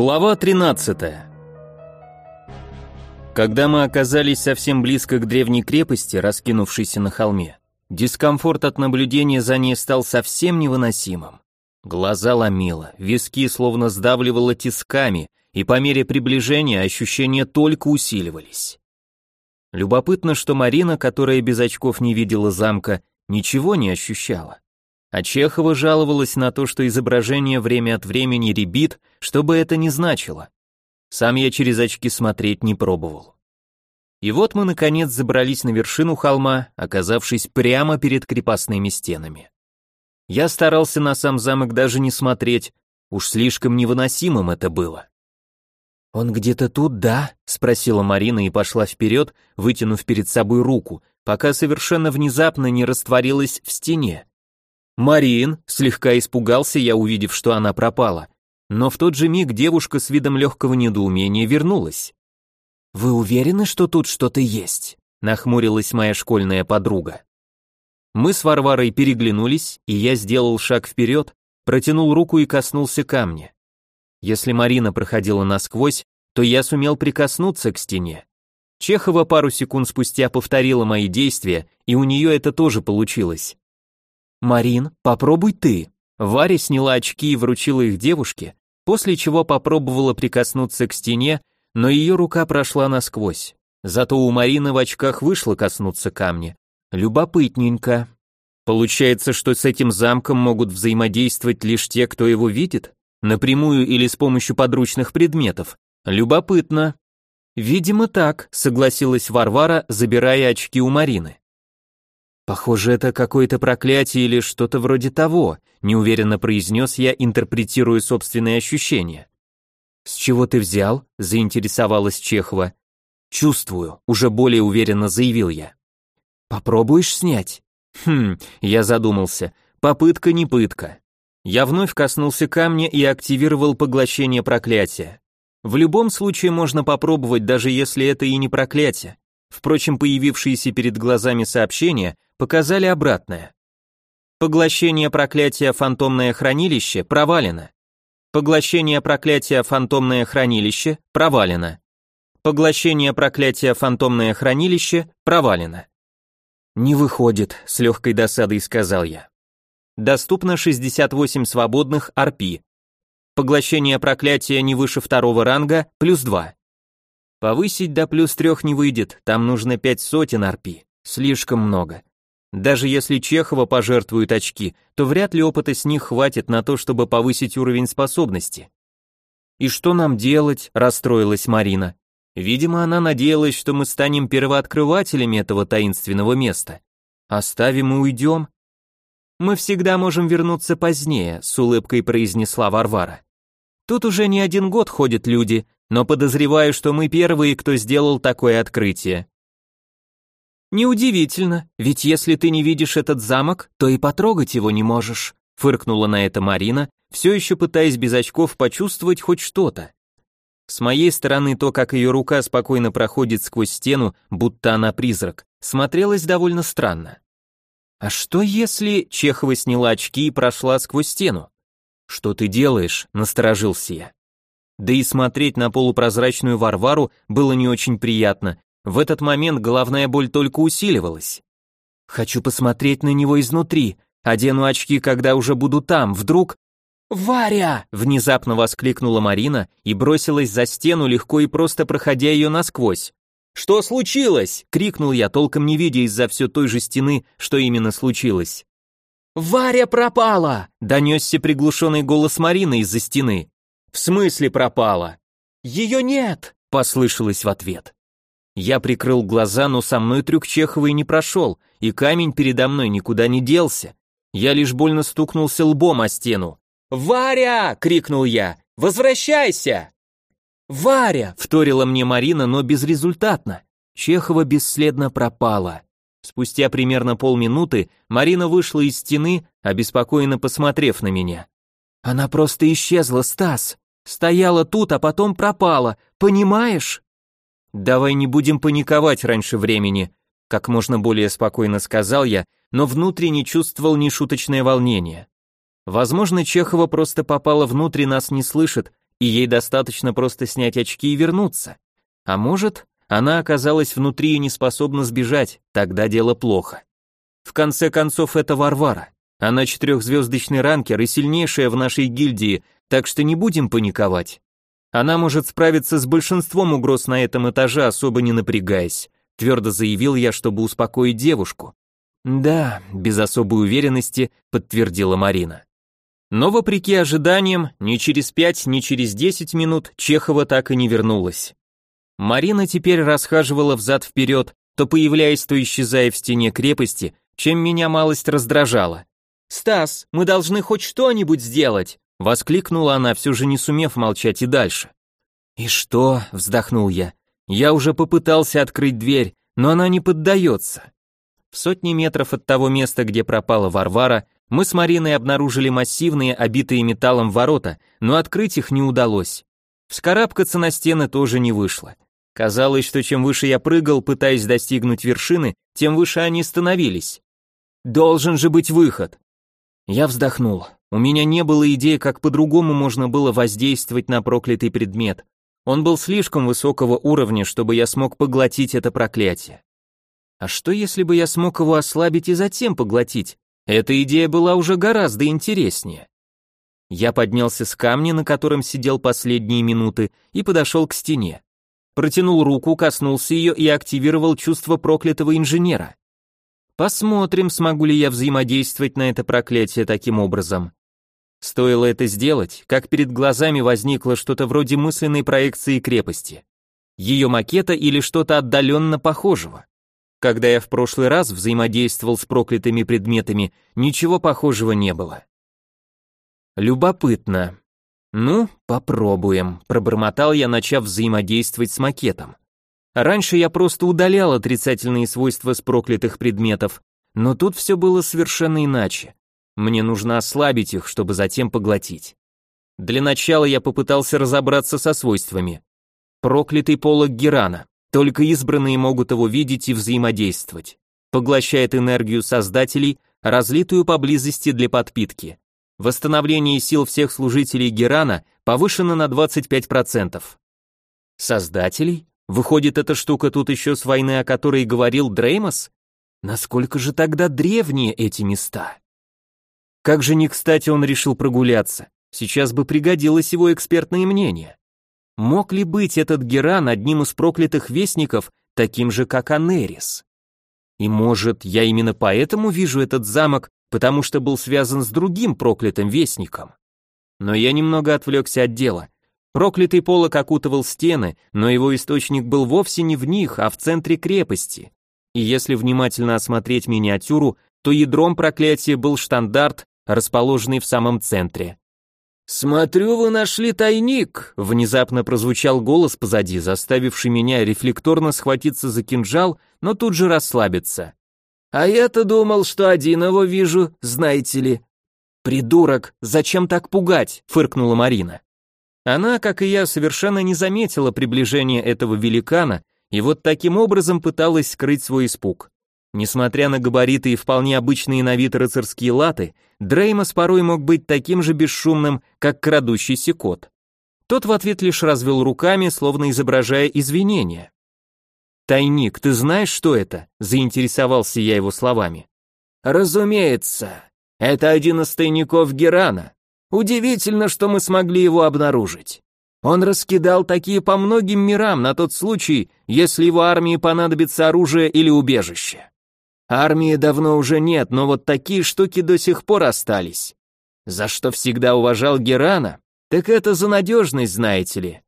Глава 13. Когда мы оказались совсем близко к древней крепости, раскинувшейся на холме, дискомфорт от наблюдения за ней стал совсем невыносимым. Глаза ломило, виски словно сдавливало тисками, и по мере приближения ощущения только усиливались. Любопытно, что Марина, которая без очков не видела замка, ничего не ощущала. А Чехова жаловалась на то, что изображение время от времени ребит, что бы это ни значило. Сам я через очки смотреть не пробовал. И вот мы, наконец, забрались на вершину холма, оказавшись прямо перед крепостными стенами. Я старался на сам замок даже не смотреть, уж слишком невыносимым это было. «Он где-то тут, да?» — спросила Марина и пошла вперед, вытянув перед собой руку, пока совершенно внезапно не растворилась в стене. «Марин!» — слегка испугался я, увидев, что она пропала. Но в тот же миг девушка с видом легкого недоумения вернулась. «Вы уверены, что тут что-то есть?» — нахмурилась моя школьная подруга. Мы с Варварой переглянулись, и я сделал шаг вперед, протянул руку и коснулся камня. Если Марина проходила насквозь, то я сумел прикоснуться к стене. Чехова пару секунд спустя повторила мои действия, и у нее это тоже получилось. «Марин, попробуй ты». Варя сняла очки и вручила их девушке, после чего попробовала прикоснуться к стене, но ее рука прошла насквозь. Зато у Марины в очках вышло коснуться камня. Любопытненько. Получается, что с этим замком могут взаимодействовать лишь те, кто его видит? Напрямую или с помощью подручных предметов? Любопытно. Видимо так, согласилась Варвара, забирая очки у Марины. Похоже, это какое-то проклятие или что-то вроде того, неуверенно произнес я, интерпретируя собственные ощущения. С чего ты взял? заинтересовалась Чехова. Чувствую, уже более уверенно заявил я. Попробуешь снять? Хм, я задумался. Попытка не пытка. Я вновь коснулся камня и активировал поглощение проклятия. В любом случае можно попробовать, даже если это и не проклятие. Впрочем, появившиеся перед глазами сообщения показали обратное. Поглощение проклятия фантомное хранилище провалено. Поглощение проклятия фантомное хранилище провалено. Поглощение проклятия фантомное хранилище провалено. Не выходит, с легкой досадой сказал я. Доступно 68 свободных арпи. Поглощение проклятия не выше второго ранга плюс 2. Повысить до плюс трех не выйдет, там нужно пять сотен арпи. Слишком много. Даже если Чехова пожертвует очки, то вряд ли опыта с них хватит на то, чтобы повысить уровень способности. «И что нам делать?» – расстроилась Марина. Видимо, она надеялась, что мы станем первооткрывателями этого таинственного места. Оставим и уйдем. Мы всегда можем вернуться позднее, с улыбкой произнесла Варвара. Тут уже не один год ходят люди, но подозреваю, что мы первые, кто сделал такое открытие. Неудивительно, ведь если ты не видишь этот замок, то и потрогать его не можешь, фыркнула на это Марина, все еще пытаясь без очков почувствовать хоть что-то. С моей стороны то, как ее рука спокойно проходит сквозь стену, будто она призрак, смотрелось довольно странно. А что если Чехова сняла очки и прошла сквозь стену? Что ты делаешь? насторожился я. Да и смотреть на полупрозрачную Варвару было не очень приятно, в этот момент головная боль только усиливалась. Хочу посмотреть на него изнутри. Одену очки, когда уже буду там. Вдруг... «Варя!» — внезапно воскликнула Марина и бросилась за стену, легко и просто проходя ее насквозь. «Что случилось?» — крикнул я, толком не видя из-за все той же стены, что именно случилось. «Варя пропала!» — донесся приглушенный голос Марины из-за стены. «В смысле пропала?» «Ее нет!» — послышалось в ответ. Я прикрыл глаза, но со мной трюк Чеховой не прошел, и камень передо мной никуда не делся. Я лишь больно стукнулся лбом о стену. «Варя!» — крикнул я. «Возвращайся!» «Варя!» — вторила мне Марина, но безрезультатно. Чехова бесследно пропала. Спустя примерно полминуты Марина вышла из стены, обеспокоенно посмотрев на меня. «Она просто исчезла, Стас. Стояла тут, а потом пропала. Понимаешь?» «Давай не будем паниковать раньше времени», как можно более спокойно сказал я, но внутренне чувствовал нешуточное волнение. Возможно, Чехова просто попала внутрь и нас не слышит, и ей достаточно просто снять очки и вернуться. А может, она оказалась внутри и не способна сбежать, тогда дело плохо. В конце концов, это Варвара. Она четырехзвездочный ранкер и сильнейшая в нашей гильдии, так что не будем паниковать. Она может справиться с большинством угроз на этом этаже, особо не напрягаясь, твердо заявил я, чтобы успокоить девушку. Да, без особой уверенности подтвердила Марина. Но вопреки ожиданиям, ни через пять, ни через десять минут Чехова так и не вернулась. Марина теперь расхаживала взад-вперед, то появляясь, то исчезая в стене крепости, чем меня малость раздражала. «Стас, мы должны хоть что-нибудь сделать!» Воскликнула она, все же не сумев молчать и дальше. «И что?» — вздохнул я. «Я уже попытался открыть дверь, но она не поддается». В сотни метров от того места, где пропала Варвара, мы с Мариной обнаружили массивные, обитые металлом ворота, но открыть их не удалось. Вскарабкаться на стены тоже не вышло. Казалось, что чем выше я прыгал, пытаясь достигнуть вершины, тем выше они становились. Должен же быть выход. Я вздохнул. У меня не было идеи, как по-другому можно было воздействовать на проклятый предмет. Он был слишком высокого уровня, чтобы я смог поглотить это проклятие. А что если бы я смог его ослабить и затем поглотить? Эта идея была уже гораздо интереснее. Я поднялся с камня, на котором сидел последние минуты, и подошел к стене. Протянул руку, коснулся ее и активировал чувство проклятого инженера. Посмотрим, смогу ли я взаимодействовать на это проклятие таким образом. Стоило это сделать, как перед глазами возникло что-то вроде мысленной проекции крепости. Ее макета или что-то отдаленно похожего. Когда я в прошлый раз взаимодействовал с проклятыми предметами, ничего похожего не было. Любопытно. Ну, попробуем, пробормотал я, начав взаимодействовать с макетом. Раньше я просто удалял отрицательные свойства с проклятых предметов, но тут все было совершенно иначе. Мне нужно ослабить их, чтобы затем поглотить. Для начала я попытался разобраться со свойствами. Проклятый полог Герана. Только избранные могут его видеть и взаимодействовать. Поглощает энергию создателей, разлитую поблизости для подпитки. Восстановление сил всех служителей Герана повышено на 25%. Создателей? Выходит, эта штука тут еще с войны, о которой говорил Дреймос? Насколько же тогда древние эти места? Как же не кстати он решил прогуляться. Сейчас бы пригодилось его экспертное мнение. Мог ли быть этот Геран одним из проклятых вестников, таким же, как Анерис? И может, я именно поэтому вижу этот замок, потому что был связан с другим проклятым вестником? Но я немного отвлекся от дела. Проклятый полок окутывал стены, но его источник был вовсе не в них, а в центре крепости. И если внимательно осмотреть миниатюру, то ядром проклятия был штандарт, расположенный в самом центре. «Смотрю, вы нашли тайник!» Внезапно прозвучал голос позади, заставивший меня рефлекторно схватиться за кинжал, но тут же расслабиться. «А я-то думал, что один его вижу, знаете ли». «Придурок, зачем так пугать?» — фыркнула Марина. Она, как и я, совершенно не заметила приближения этого великана и вот таким образом пыталась скрыть свой испуг. Несмотря на габариты и вполне обычные на вид рыцарские латы, Дреймос порой мог быть таким же бесшумным, как крадущийся кот. Тот в ответ лишь развел руками, словно изображая извинения. «Тайник, ты знаешь, что это?» – заинтересовался я его словами. «Разумеется. Это один из тайников Герана. Удивительно, что мы смогли его обнаружить. Он раскидал такие по многим мирам на тот случай, если его армии понадобится оружие или убежище. Армии давно уже нет, но вот такие штуки до сих пор остались. За что всегда уважал Герана, так это за надежность, знаете ли.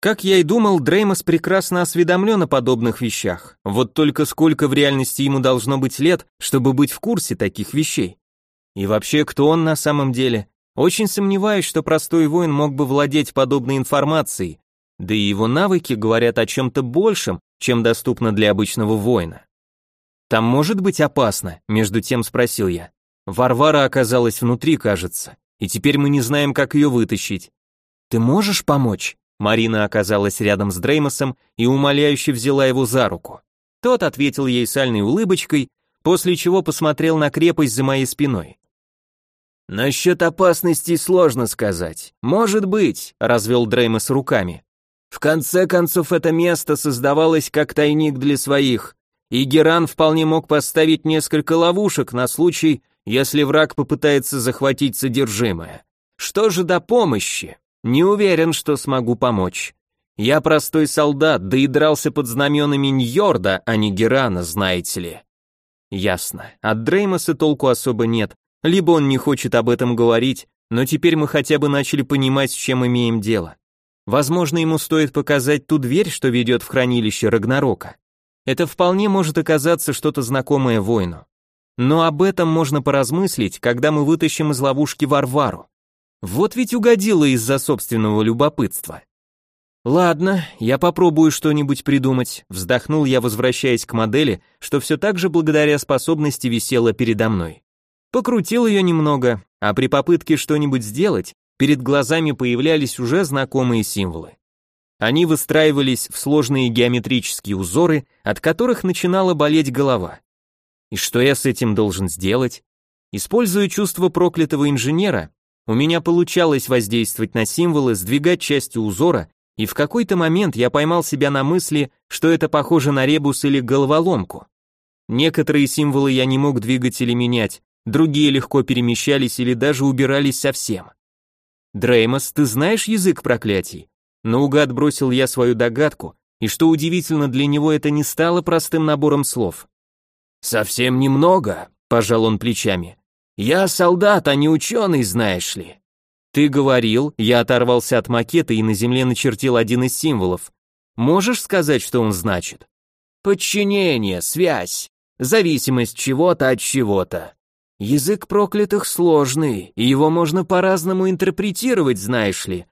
Как я и думал, Дреймос прекрасно осведомлен о подобных вещах. Вот только сколько в реальности ему должно быть лет, чтобы быть в курсе таких вещей. И вообще, кто он на самом деле? Очень сомневаюсь, что простой воин мог бы владеть подобной информацией, да и его навыки говорят о чем-то большем, чем доступно для обычного воина. «Там может быть опасно?» – между тем спросил я. Варвара оказалась внутри, кажется, и теперь мы не знаем, как ее вытащить. «Ты можешь помочь?» Марина оказалась рядом с Дреймосом и умоляюще взяла его за руку. Тот ответил ей сальной улыбочкой, после чего посмотрел на крепость за моей спиной. Насчет опасностей сложно сказать. Может быть, развел Дреймос руками. В конце концов, это место создавалось как тайник для своих, и Геран вполне мог поставить несколько ловушек на случай, если враг попытается захватить содержимое. Что же до помощи? Не уверен, что смогу помочь. Я простой солдат, да и дрался под знаменами Ньорда, а не Герана, знаете ли. Ясно. От Дреймоса толку особо нет. Либо он не хочет об этом говорить, но теперь мы хотя бы начали понимать, с чем имеем дело. Возможно, ему стоит показать ту дверь, что ведет в хранилище Рагнарока. Это вполне может оказаться что-то знакомое воину. Но об этом можно поразмыслить, когда мы вытащим из ловушки Варвару. Вот ведь угодила из-за собственного любопытства. Ладно, я попробую что-нибудь придумать, вздохнул я, возвращаясь к модели, что все так же благодаря способности висела передо мной. Покрутил ее немного, а при попытке что-нибудь сделать, перед глазами появлялись уже знакомые символы. Они выстраивались в сложные геометрические узоры, от которых начинала болеть голова. И что я с этим должен сделать? Используя чувство проклятого инженера, у меня получалось воздействовать на символы, сдвигать части узора, и в какой-то момент я поймал себя на мысли, что это похоже на ребус или головоломку. Некоторые символы я не мог двигать или менять, другие легко перемещались или даже убирались совсем. Дреймос, ты знаешь язык проклятий? Наугад бросил я свою догадку, и что удивительно, для него это не стало простым набором слов. «Совсем немного», — пожал он плечами. «Я солдат, а не ученый, знаешь ли». «Ты говорил», я оторвался от макета и на земле начертил один из символов. «Можешь сказать, что он значит?» «Подчинение, связь, зависимость чего-то от чего-то. Язык проклятых сложный, и его можно по-разному интерпретировать, знаешь ли.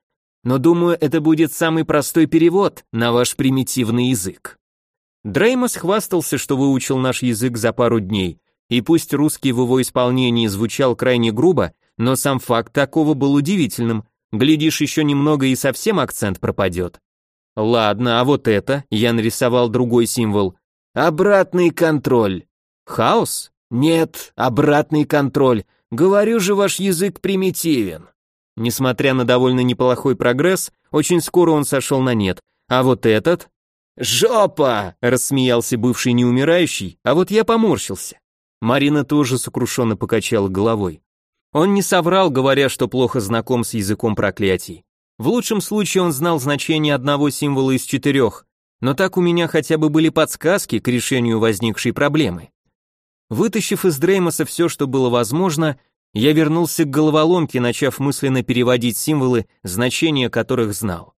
Но думаю, это будет самый простой перевод на ваш примитивный язык». Дреймос хвастался, что выучил наш язык за пару дней, и пусть русский в его исполнении звучал крайне грубо, но сам факт такого был удивительным. Глядишь, еще немного и совсем акцент пропадет. Ладно, а вот это, я нарисовал другой символ. Обратный контроль. Хаос? Нет, обратный контроль. Говорю же, ваш язык примитивен. Несмотря на довольно неплохой прогресс, очень скоро он сошел на нет. А вот этот «Жопа!» – рассмеялся бывший неумирающий, а вот я поморщился. Марина тоже сокрушенно покачала головой. Он не соврал, говоря, что плохо знаком с языком проклятий. В лучшем случае он знал значение одного символа из четырех, но так у меня хотя бы были подсказки к решению возникшей проблемы. Вытащив из Дреймоса все, что было возможно, я вернулся к головоломке, начав мысленно переводить символы, значения которых знал.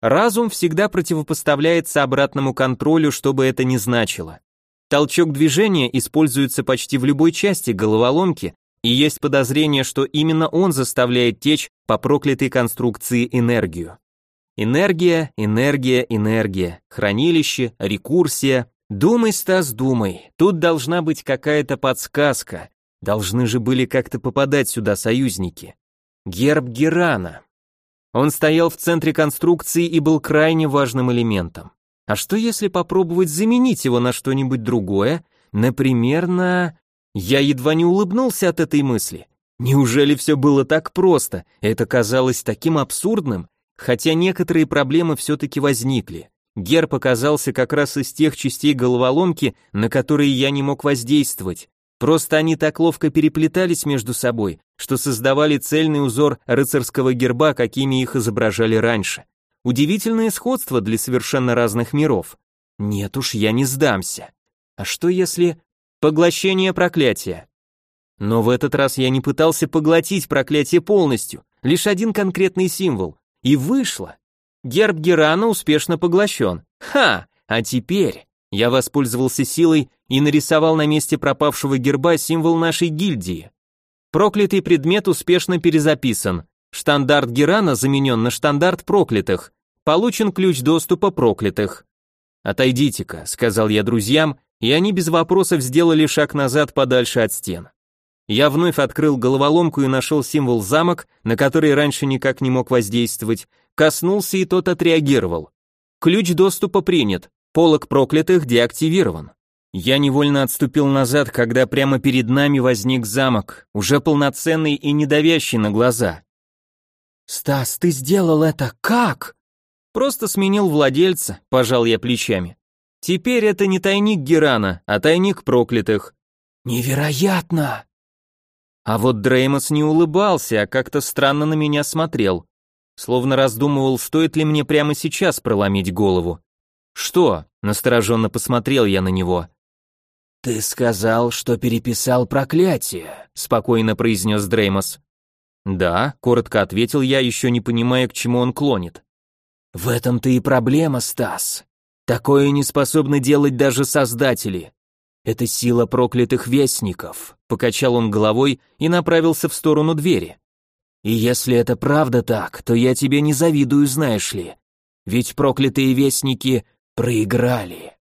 Разум всегда противопоставляется обратному контролю, что бы это ни значило. Толчок движения используется почти в любой части головоломки, и есть подозрение, что именно он заставляет течь по проклятой конструкции энергию. Энергия, энергия, энергия, хранилище, рекурсия. Думай, Стас, думай, тут должна быть какая-то подсказка. Должны же были как-то попадать сюда союзники. Герб Герана. Он стоял в центре конструкции и был крайне важным элементом. А что если попробовать заменить его на что-нибудь другое, например, на... Я едва не улыбнулся от этой мысли. Неужели все было так просто? Это казалось таким абсурдным, хотя некоторые проблемы все-таки возникли. Герб оказался как раз из тех частей головоломки, на которые я не мог воздействовать, Просто они так ловко переплетались между собой, что создавали цельный узор рыцарского герба, какими их изображали раньше. Удивительное сходство для совершенно разных миров. Нет уж, я не сдамся. А что если... Поглощение проклятия. Но в этот раз я не пытался поглотить проклятие полностью, лишь один конкретный символ. И вышло. Герб Герана успешно поглощен. Ха! А теперь... Я воспользовался силой и нарисовал на месте пропавшего герба символ нашей гильдии. Проклятый предмет успешно перезаписан. Штандарт Герана заменен на штандарт проклятых. Получен ключ доступа проклятых. «Отойдите-ка», — сказал я друзьям, и они без вопросов сделали шаг назад подальше от стен. Я вновь открыл головоломку и нашел символ замок, на который раньше никак не мог воздействовать, коснулся и тот отреагировал. Ключ доступа принят, Полок проклятых деактивирован. Я невольно отступил назад, когда прямо перед нами возник замок, уже полноценный и недавящий на глаза. «Стас, ты сделал это как?» «Просто сменил владельца», – пожал я плечами. «Теперь это не тайник Герана, а тайник проклятых». «Невероятно!» А вот Дреймос не улыбался, а как-то странно на меня смотрел. Словно раздумывал, стоит ли мне прямо сейчас проломить голову. «Что?» – настороженно посмотрел я на него. «Ты сказал, что переписал проклятие», – спокойно произнес Дреймос. «Да», – коротко ответил я, еще не понимая, к чему он клонит. «В этом-то и проблема, Стас. Такое не способны делать даже создатели. Это сила проклятых вестников», – покачал он головой и направился в сторону двери. «И если это правда так, то я тебе не завидую, знаешь ли. Ведь проклятые вестники проиграли».